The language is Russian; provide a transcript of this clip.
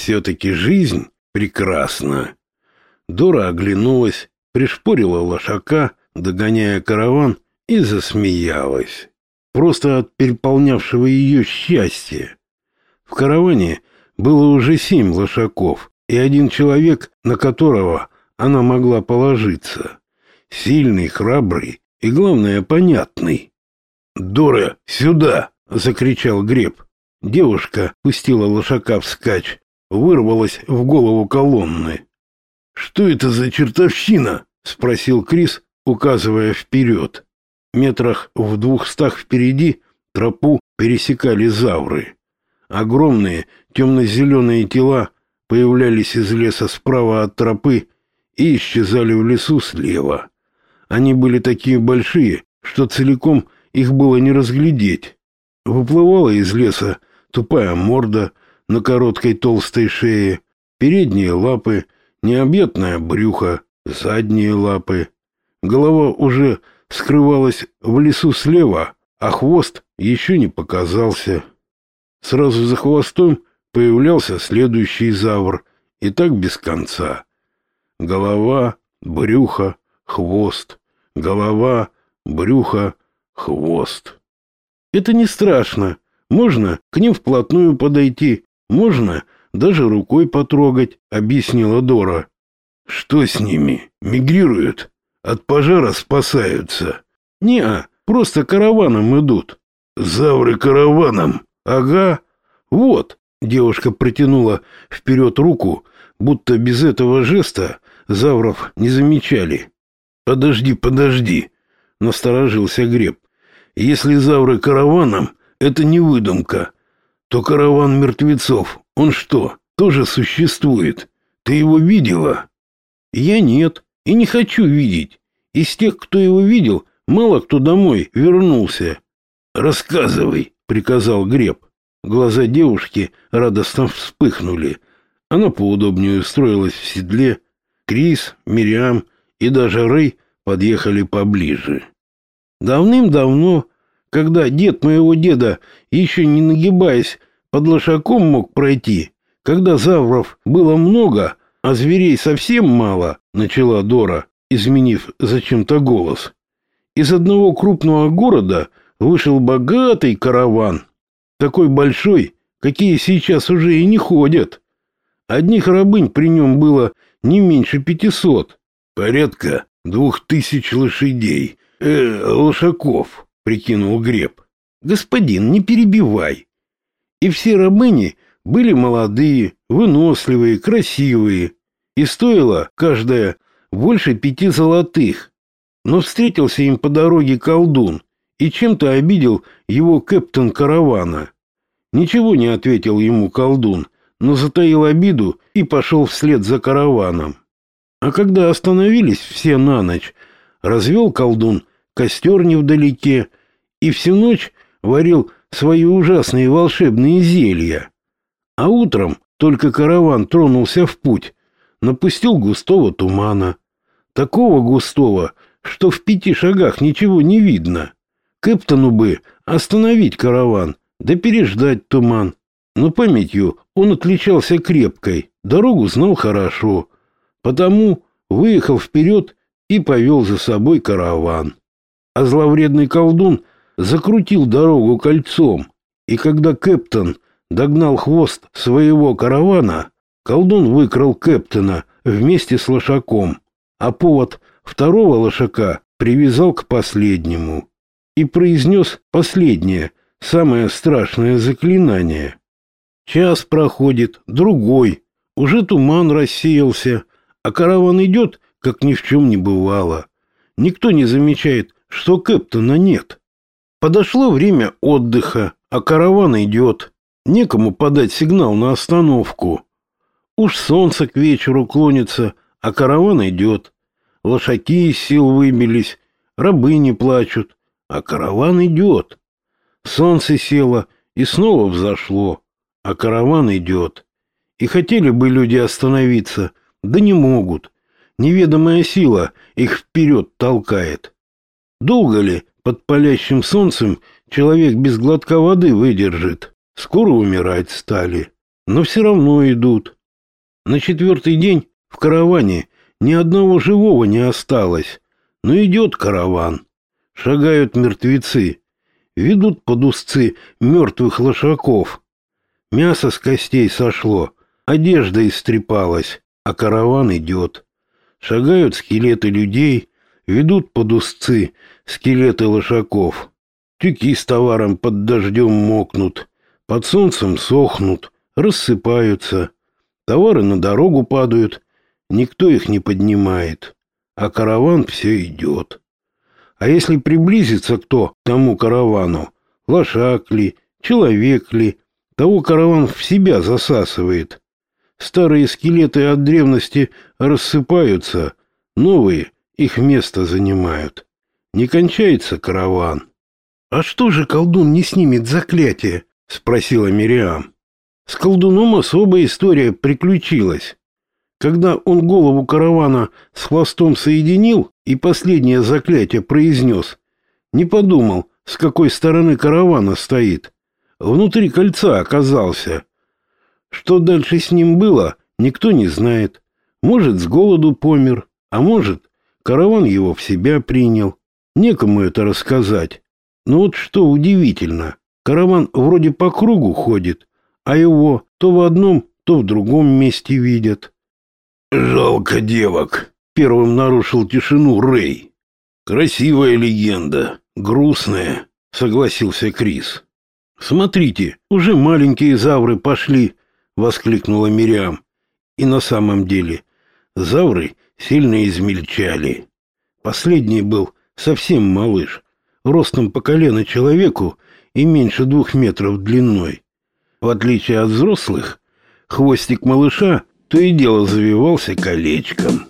Все-таки жизнь прекрасна. Дора оглянулась, пришпорила лошака, догоняя караван, и засмеялась. Просто от переполнявшего ее счастья. В караване было уже семь лошаков и один человек, на которого она могла положиться. Сильный, храбрый и, главное, понятный. «Дора, сюда!» — закричал Греб. Девушка пустила лошака вскачь, вырвалась в голову колонны. «Что это за чертовщина?» — спросил Крис, указывая вперед. Метрах в двухстах впереди тропу пересекали завры. Огромные темно-зеленые тела появлялись из леса справа от тропы и исчезали в лесу слева. Они были такие большие, что целиком их было не разглядеть. Выплывала из леса тупая морда на короткой толстой шее, передние лапы, необъятное брюхо, задние лапы. Голова уже скрывалась в лесу слева, а хвост еще не показался. Сразу за хвостом появлялся следующий завр, и так без конца. Голова, брюхо, хвост, голова, брюхо, хвост. Это не страшно. Можно к ним вплотную подойти, можно даже рукой потрогать, объяснила Дора. Что с ними? Мигрируют? От пожара спасаются? Не, просто караваном идут. Завры караваном. Ага. Вот. Девушка протянула вперед руку, будто без этого жеста завров не замечали. Подожди, подожди, насторожился Греб. Если завры караваном, это не выдумка, то караван мертвецов, он что, тоже существует? Ты его видела? Я нет, и не хочу видеть. Из тех, кто его видел, мало кто домой вернулся. Рассказывай, приказал Греб. Глаза девушки радостно вспыхнули. Она поудобнее устроилась в седле. Крис, Мириам и даже Рэй подъехали поближе. Давным-давно, когда дед моего деда, еще не нагибаясь, под лошаком мог пройти, когда завров было много, а зверей совсем мало, начала Дора, изменив зачем-то голос. Из одного крупного города вышел богатый караван, такой большой, какие сейчас уже и не ходят. Одних рабынь при нем было не меньше пятисот, порядка двух тысяч лошадей, э, лошаков, прикинул Греб. Господин, не перебивай. И все рабыни были молодые, выносливые, красивые, и стоила каждая больше пяти золотых. Но встретился им по дороге колдун и чем-то обидел его капитан каравана. Ничего не ответил ему колдун, но затаил обиду и пошел вслед за караваном. А когда остановились все на ночь, развел колдун костер невдалеке и всю ночь варил свои ужасные волшебные зелья. А утром только караван тронулся в путь, напустил густого тумана. Такого густого, что в пяти шагах ничего не видно. Кэптону бы остановить караван, да переждать туман. Но памятью он отличался крепкой, дорогу знал хорошо, потому выехал вперед и повел за собой караван. А зловредный колдун закрутил дорогу кольцом, и когда Кэптон догнал хвост своего каравана, колдун выкрал Кэптона вместе с лошаком, а повод второго лошака привязал к последнему и произнес последнее, самое страшное заклинание. Час проходит, другой, уже туман рассеялся, а караван идет, как ни в чем не бывало. Никто не замечает, что Кэптона нет. Подошло время отдыха, а караван идет. Некому подать сигнал на остановку. Уж солнце к вечеру клонится, а караван идет. Лошаки из сил выбились, рабы не плачут, а караван идет. Солнце село и снова взошло, а караван идет. И хотели бы люди остановиться, да не могут. Неведомая сила их вперед толкает. Долго ли под палящим солнцем человек без глотка воды выдержит? Скоро умирать стали. но все равно идут. На четвертый день в караване ни одного живого не осталось, но идет караван. Шагают мертвецы, ведут под узцы мертвых лошаков. Мясо с костей сошло, одежда истрепалась, а караван идет. Шагают скелеты людей, ведут под узцы скелеты лошаков. Тюки с товаром под дождем мокнут, под солнцем сохнут, рассыпаются. Товары на дорогу падают, никто их не поднимает, а караван все идет. А если приблизится кто к тому каравану, лошак ли, человек ли, того караван в себя засасывает. Старые скелеты от древности рассыпаются, новые их место занимают. Не кончается караван. — А что же колдун не снимет заклятие? — спросила Мириам. С колдуном особая история приключилась. Когда он голову каравана с хвостом соединил и последнее заклятие произнес, не подумал, с какой стороны каравана стоит. Внутри кольца оказался. Что дальше с ним было, никто не знает. Может, с голоду помер, а может, караван его в себя принял. Некому это рассказать. Но вот что удивительно, караван вроде по кругу ходит, а его то в одном, то в другом месте видят. Жалко девок. Первым нарушил тишину Рэй. Красивая легенда, грустная, согласился Крис. Смотрите, уже маленькие завры пошли, воскликнула Мириам. И на самом деле завры сильно измельчали. Последний был совсем малыш, ростом по колено человеку и меньше двух метров длиной. В отличие от взрослых, хвостик малыша то и дело завивался колечком.